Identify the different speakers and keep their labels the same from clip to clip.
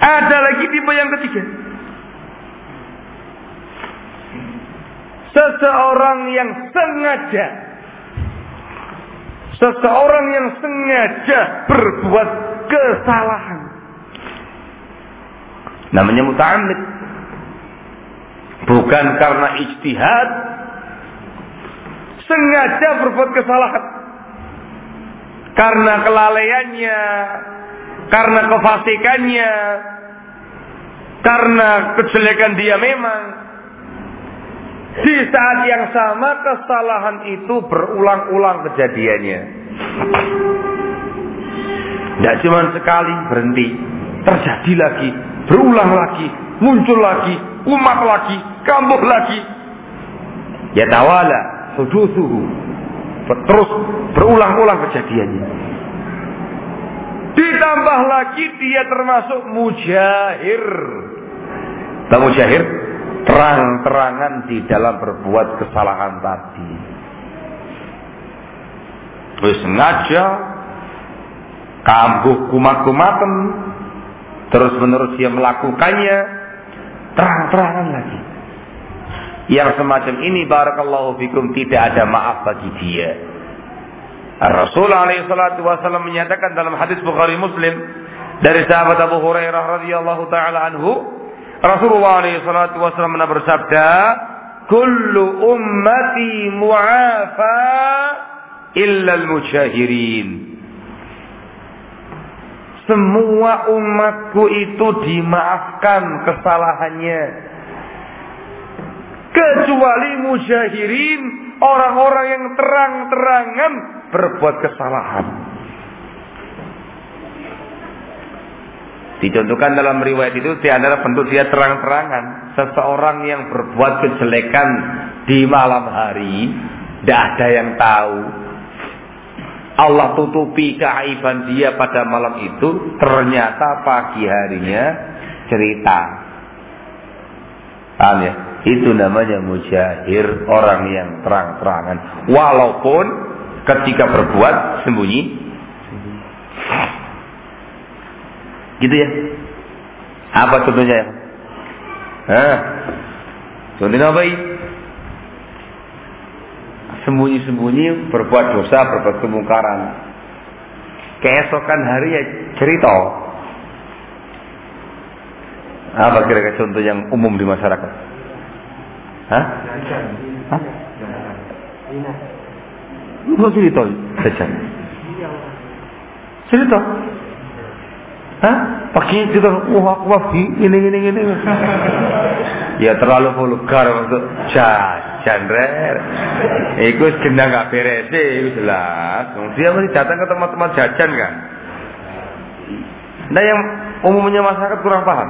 Speaker 1: Ada lagi tipe yang ketiga. Seseorang yang sengaja. Seseorang yang sengaja berbuat kesalahan. Namanya muta'amid Bukan karena ijtihad. Sengaja berbuat kesalahan. Karena kelalaiannya Karena kefasikannya. Karena kejelekan dia memang. Di saat yang sama kesalahan itu berulang-ulang kejadiannya. Tidak cuma sekali berhenti. Terjadi lagi Berulang lagi Muncul lagi Umat lagi Kambuh lagi. Ya tawala Hudusuhu Terus berulang-ulang kejadiannya Ditambah lagi dia termasuk mujahir. Tahu mujahir? Terang-terangan di dalam berbuat kesalahan tadi. Terus sengaja kambuh kumat-kumatan terus menerus dia melakukannya terang-terangan lagi. Yang semacam ini barakallahu fikum tidak ada maaf bagi dia. Rasul alaihi salatu wasallam menyatakan dalam hadis Bukhari Muslim dari sahabat Abu Hurairah radhiyallahu taala anhu Rasulullah alaihi salatu wasallam bersabda kullu ummati mu'afa illa al-mujahirin. Semua umatku itu dimaafkan kesalahannya. Kecuali mujahirin orang-orang yang terang-terangan berbuat kesalahan. Dicontohkan dalam riwayat itu di antara bentuk dia terang-terangan seseorang yang berbuat kejelekan di malam hari, tidak ada yang tahu. Allah tutupi keaiban dia pada malam itu, ternyata pagi harinya cerita. Paham ya? Itu namanya mujahir, orang yang terang-terangan. Walaupun ketika berbuat sembunyi. Gitu ya. Apa contohnya ya? Contohnya apa? Sembunyi-sembunyi berbuat dosa, berbuat kemungkaran. Keesokan hari ya cerita. Apa kira-kira contoh yang umum di masyarakat? Hah? Hah? Lu cerita saja. Cerita. Hah? Pakai cerita, wah aku wafi, ini ini ini. ya terlalu vulgar untuk jajan rer. Iku gendang gak beres itu jelas. Dia masih datang ke tempat-tempat jajan kan. Nah yang umumnya masyarakat kurang paham.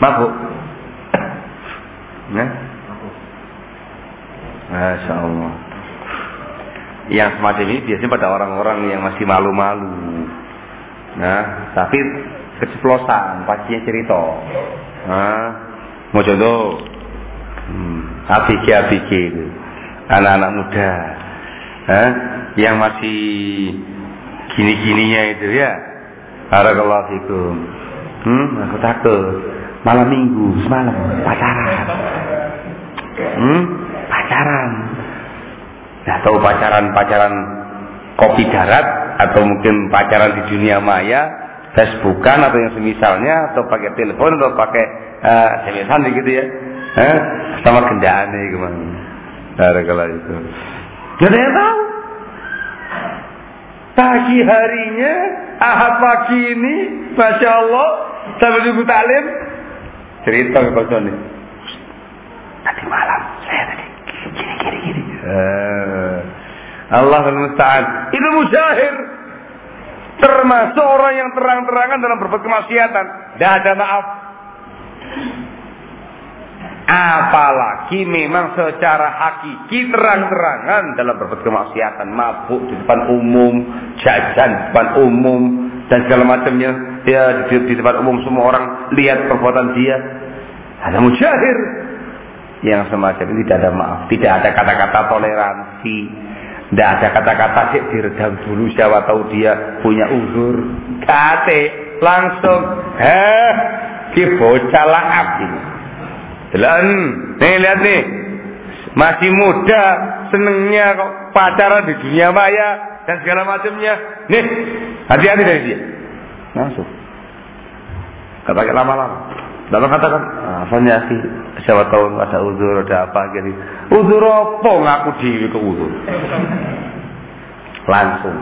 Speaker 1: Mabuk. Nah. Masya Allah. Yang semacam ini biasanya pada orang-orang yang masih malu-malu. Nah, tapi keceplosan, pastinya cerita. Nah, mau contoh, hmm, ABG itu, anak-anak muda, nah, yang masih gini-gininya itu ya, Barakallahu fikum. Hmm, aku takut malam minggu semalam pacaran hmm? pacaran nah tahu pacaran pacaran kopi darat atau mungkin pacaran di dunia maya Facebookan atau yang semisalnya atau pakai telepon atau pakai uh, gitu ya eh? sama gendaan nih gimana Barakallahu itu Gak ada yang tahu pagi harinya ahad pagi ini Masya Allah sambil ibu talim cerita ke nih tadi malam saya tadi gini gini gini uh, Allah musta'an itu mujahir termasuk orang yang terang-terangan dalam berbuat kemaksiatan. Tidak ada maaf apalagi memang secara hakiki terang-terangan dalam berbuat kemaksiatan mabuk di depan umum jajan di depan umum dan segala macamnya ya di, di tempat umum semua orang lihat perbuatan dia ada mujahir yang semacam ini tidak ada maaf tidak ada kata-kata toleransi Tidak ada kata-kata sih diredam dulu siapa tahu dia punya uzur. Kate langsung, heh, ki bocah laap ini. Jalan, nih lihat nih, masih muda, senengnya kok pacaran di dunia maya dan segala macamnya. Nih, hati-hati dari dia. Langsung. Kata lama-lama. Lalu katakan, apa sih? Siapa tahu ada uzur, ada apa gitu. Uzur apa ngaku diri ke uzur? Langsung.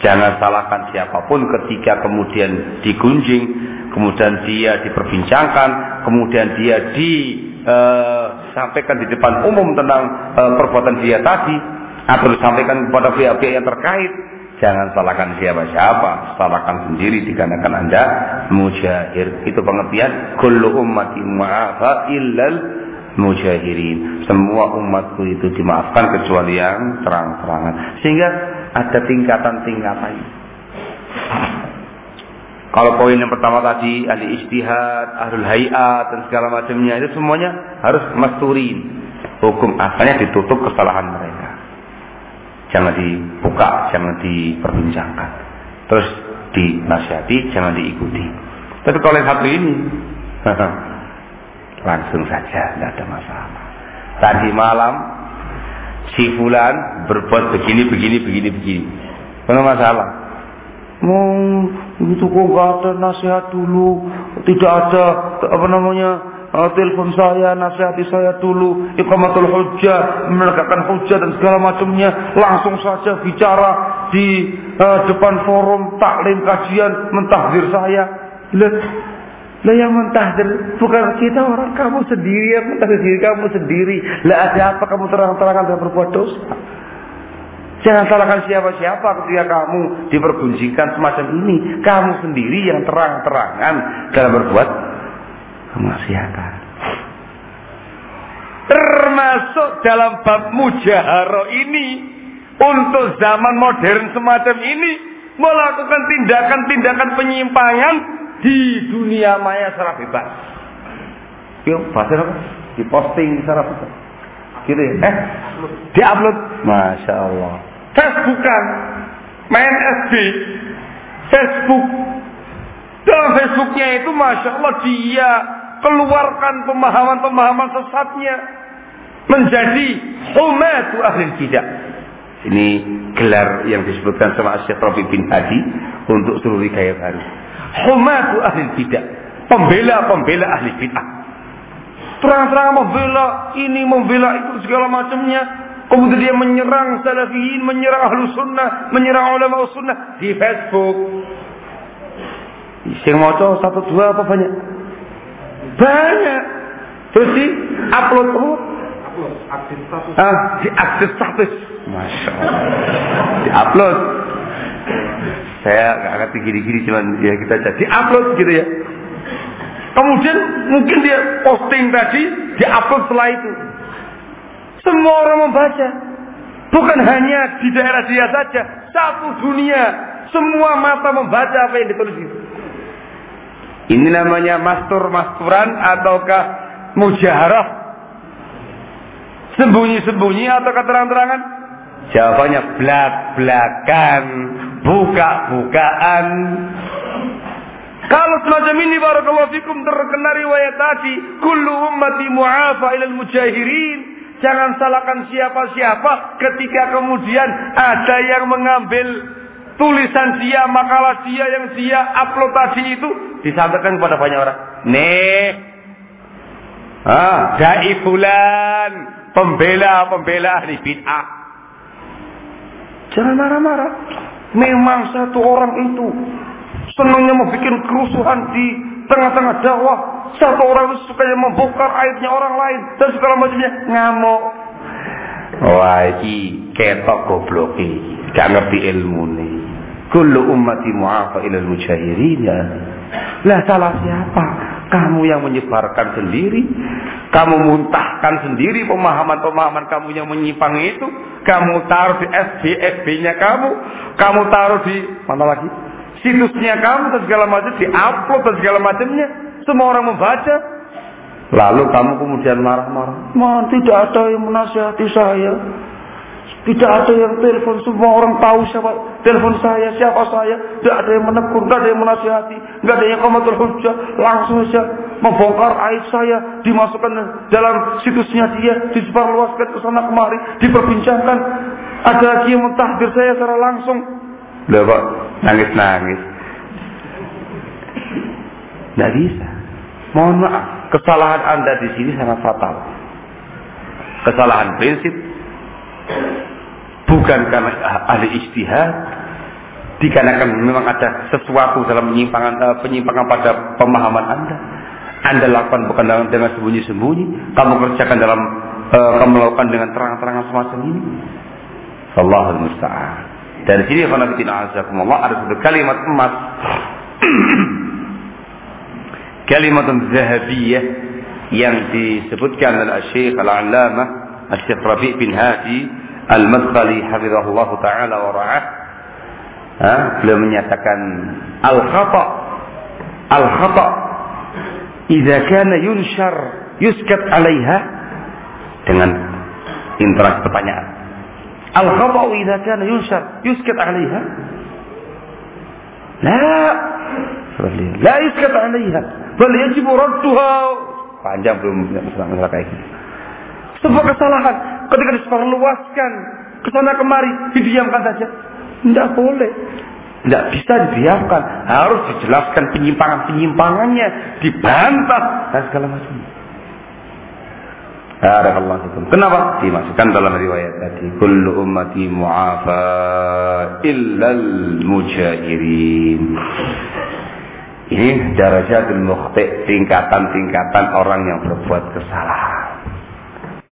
Speaker 1: Jangan salahkan siapa pun ketika kemudian digunjing, kemudian dia diperbincangkan, kemudian dia disampaikan eh, di depan umum tentang uh, perbuatan dia tadi, atau disampaikan kepada pihak-pihak yang terkait Jangan salahkan siapa-siapa, salahkan sendiri dikarenakan Anda mujahir. Itu pengertian kullu ummati mu'afa illal mujahirin. Semua umatku itu dimaafkan kecuali yang terang-terangan. Sehingga ada tingkatan-tingkatan. Kalau poin yang pertama tadi ahli istihad, ahlul hayat dan segala macamnya itu semuanya harus masturin. Hukum asalnya ditutup kesalahan mereka jangan dibuka, jangan diperbincangkan. Terus dinasihati, jangan diikuti. Tapi kalau yang satu ini, langsung saja, tidak ada masalah. Tadi malam, si Fulan berbuat begini, begini, begini, begini. Mana masalah? Mau itu kok gak ada nasihat dulu, tidak ada apa namanya uh, telepon saya, nasihati saya dulu, iqamatul hujjah, menegakkan hujjah dan segala macamnya, langsung saja bicara di uh, depan forum taklim kajian mentahdir saya. Lihat, lah yang mentahdir bukan kita orang kamu sendiri yang mentahdir diri kamu sendiri. Lah ada apa kamu terang-terangan dan berbuat dosa? Jangan salahkan siapa-siapa ketika kamu dipergunjingkan semacam ini. Kamu sendiri yang terang-terangan dalam berbuat kemaksiatan. Termasuk dalam bab mujaharo ini untuk zaman modern semacam ini melakukan tindakan-tindakan penyimpangan di dunia maya secara bebas. Yuk, bahasa apa? Diposting secara bebas. Gitu ya? Eh, diupload. Masya Allah. Facebookan, main FB, Facebook. Dalam Facebooknya itu Masya Allah dia keluarkan pemahaman-pemahaman sesatnya menjadi humatu ahli bidah. Ini gelar yang disebutkan sama Syekh Rabi bin Hadi untuk seluruh gaya baru. Humatu ahli bidah. Pembela-pembela ahli bidah. Terang-terang membela ini, membela itu segala macamnya. Kemudian dia menyerang salafiyin, menyerang ahlu sunnah, menyerang ulama sunnah di Facebook. Sing maca satu dua apa banyak? Banyak. Terus di upload upload. aktif status. Ah, di aktif status. Masya Allah. Di upload. Saya nggak ngerti gini-gini cuman ya kita jadi upload gitu ya. Kemudian mungkin dia posting tadi, di upload setelah itu. Semua orang membaca. Bukan hanya di daerah dia saja, satu dunia. Semua mata membaca apa yang ditulis itu. Ini namanya mastur-masturan ataukah mujaharah? Sembunyi-sembunyi atau keterang-terangan? Jawabannya belak-belakan, buka-bukaan. Kalau semacam ini barakallahu fikum terkena riwayat tadi, kullu ummati mu'afa ilal mujahirin. Jangan salahkan siapa-siapa ketika kemudian ada yang mengambil tulisan dia, makalah dia yang dia upload tadi itu disampaikan kepada banyak orang. Nih, ah, dai fulan, pembela-pembela ahli bid'ah. Jangan marah-marah. Memang satu orang itu senangnya membuat kerusuhan di tengah-tengah dakwah. Satu orang itu suka membongkar aibnya orang lain dan segala macamnya ngamuk. Wah, ini ketok goblok ini. Gak ngerti ilmu nih. Kullu ummati mu'afa ilal mujahirin ya. Lah salah siapa? Kamu yang menyebarkan sendiri. Kamu muntahkan sendiri pemahaman-pemahaman kamu yang menyimpang itu. Kamu taruh di FB, FB-nya kamu. Kamu taruh di mana lagi? Situsnya kamu dan segala macam. Di upload dan segala macamnya. Semua orang membaca. Lalu kamu kemudian marah-marah. Man, tidak ada yang menasihati saya. Tidak ada yang telepon, semua orang tahu siapa telepon saya, siapa saya. Tidak ada yang menegur, tidak ada yang menasihati, tidak ada yang komentar hujah. Langsung saja membongkar aib saya, dimasukkan dalam situsnya dia, disebarluaskan ke sana kemari, diperbincangkan. Ada lagi yang mentahdir saya secara langsung. Kok nangis-nangis. Tidak bisa. Mohon maaf, kesalahan Anda di sini sangat fatal. Kesalahan prinsip bukan karena ahli istihad dikarenakan memang ada sesuatu dalam penyimpangan uh, penyimpangan pada pemahaman Anda. Anda lakukan bukan dengan, dengan sembunyi-sembunyi, kamu kerjakan dalam uh, kamu lakukan dengan terang-terangan semacam ini. Allahul musta'an. Dari sini khonafidina azakumullah ada satu kalimat emas kalimat zahabiyah yang disebutkan oleh Syekh Al-Allamah Syekh Rabi' bin Hadi Al-Madkhali hafizahullah taala wa ra'ah ha? beliau menyatakan al-khata al-khata idza kana yunshar yuskat 'alaiha dengan interaksi pertanyaan al-khata idza kana yunshar yuskat 'alaiha la la yuskat 'alaiha bal yajib radduha panjang belum masalah kayak gitu sebuah kesalahan ketika disebarluaskan ke sana kemari didiamkan saja. Tidak boleh. Tidak bisa didiamkan. Harus dijelaskan penyimpangan-penyimpangannya. Dibantah. Dan segala macam. Barakallahu Kenapa? Dimasukkan dalam riwayat tadi. Kullu ummati mu'afa illal mujahirin. Ini darajatul mukhti, tingkatan-tingkatan orang yang berbuat kesalahan.